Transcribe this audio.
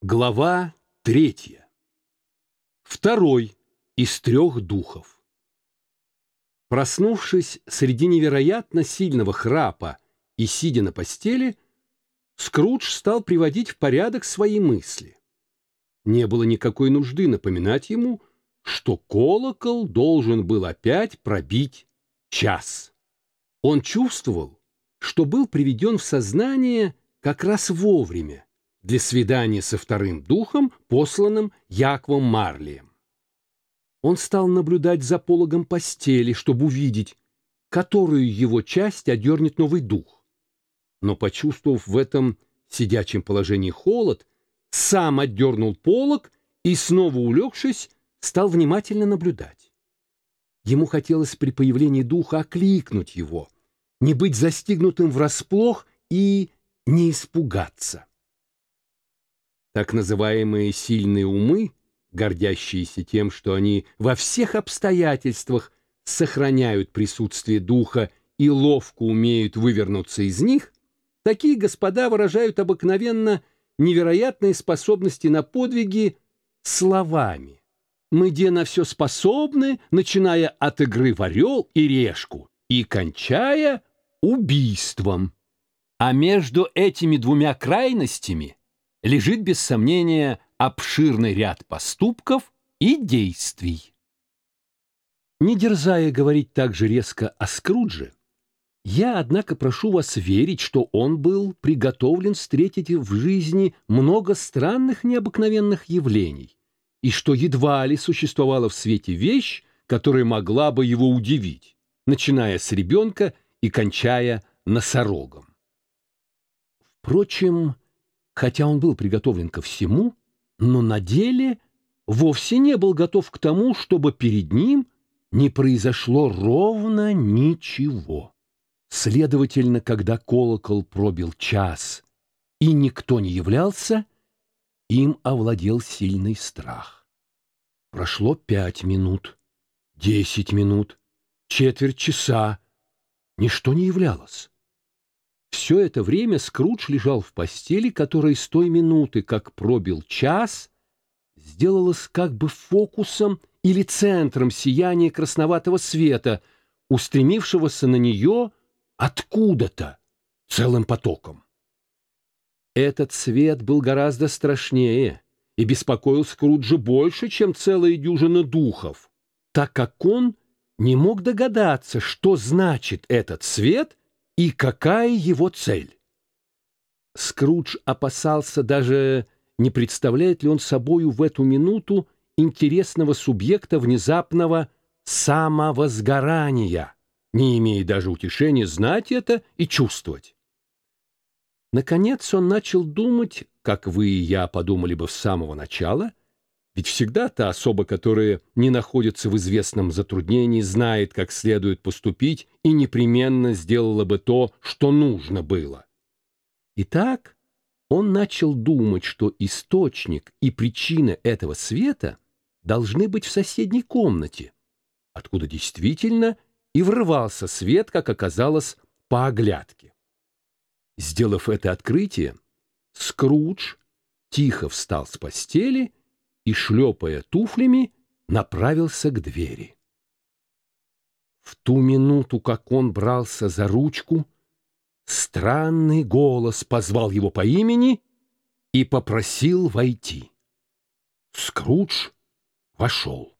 Глава третья. Второй из трех духов. Проснувшись среди невероятно сильного храпа и сидя на постели, Скрудж стал приводить в порядок свои мысли. Не было никакой нужды напоминать ему, что колокол должен был опять пробить час. Он чувствовал, что был приведен в сознание как раз вовремя, для свидания со вторым духом, посланным Яковом Марлием. Он стал наблюдать за пологом постели, чтобы увидеть, которую его часть одернет новый дух. Но, почувствовав в этом сидячем положении холод, сам отдернул полог и, снова улегшись, стал внимательно наблюдать. Ему хотелось при появлении духа окликнуть его, не быть застигнутым врасплох и не испугаться. Так называемые сильные умы, гордящиеся тем, что они во всех обстоятельствах сохраняют присутствие духа и ловко умеют вывернуться из них, такие господа выражают обыкновенно невероятные способности на подвиги словами. Мы где на все способны, начиная от игры в орел и решку и кончая убийством. А между этими двумя крайностями лежит без сомнения обширный ряд поступков и действий. Не дерзая говорить так же резко о Скрудже, я, однако, прошу вас верить, что он был приготовлен встретить в жизни много странных необыкновенных явлений, и что едва ли существовала в свете вещь, которая могла бы его удивить, начиная с ребенка и кончая носорогом. Впрочем, хотя он был приготовлен ко всему, но на деле вовсе не был готов к тому, чтобы перед ним не произошло ровно ничего. Следовательно, когда колокол пробил час и никто не являлся, им овладел сильный страх. Прошло пять минут, десять минут, четверть часа. Ничто не являлось. Все это время Скрудж лежал в постели, которая с той минуты, как пробил час, сделалась как бы фокусом или центром сияния красноватого света, устремившегося на нее откуда-то целым потоком. Этот свет был гораздо страшнее и беспокоил Скруджа больше, чем целая дюжина духов, так как он не мог догадаться, что значит этот свет и какая его цель? Скрудж опасался даже, не представляет ли он собою в эту минуту интересного субъекта внезапного самовозгорания, не имея даже утешения знать это и чувствовать. Наконец он начал думать, как вы и я подумали бы с самого начала, ведь всегда та особа, которая не находится в известном затруднении, знает, как следует поступить и непременно сделала бы то, что нужно было. Итак, он начал думать, что источник и причина этого света должны быть в соседней комнате, откуда действительно и врывался свет, как оказалось, по оглядке. Сделав это открытие, Скрудж тихо встал с постели и, шлепая туфлями, направился к двери. В ту минуту, как он брался за ручку, странный голос позвал его по имени и попросил войти. Скрудж вошел.